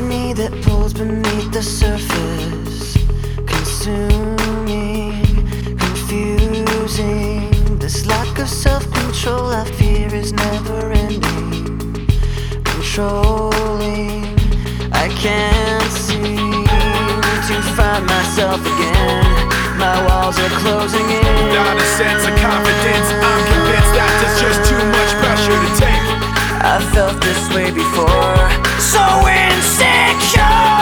me that pulls beneath the surface, consuming, confusing. This lack of self control I fear is never ending, controlling. I can't seem to find myself again. My walls are closing in. Not a sense of confidence. I felt this way before. So insecure.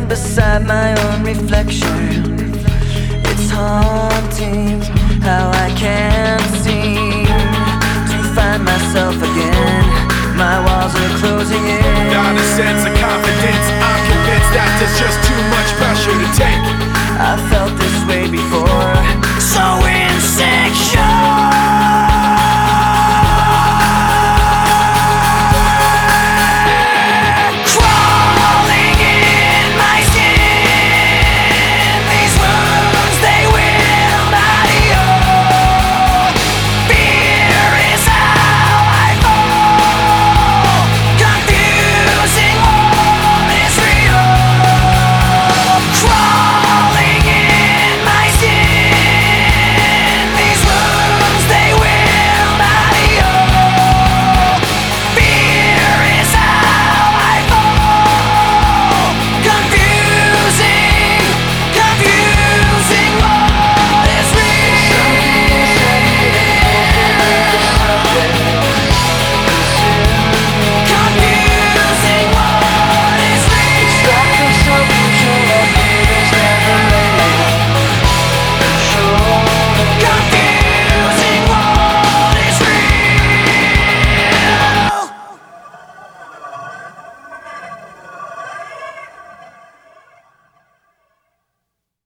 Stand beside my own reflection. It's haunting how I can't seem to find myself again. My walls are closing in.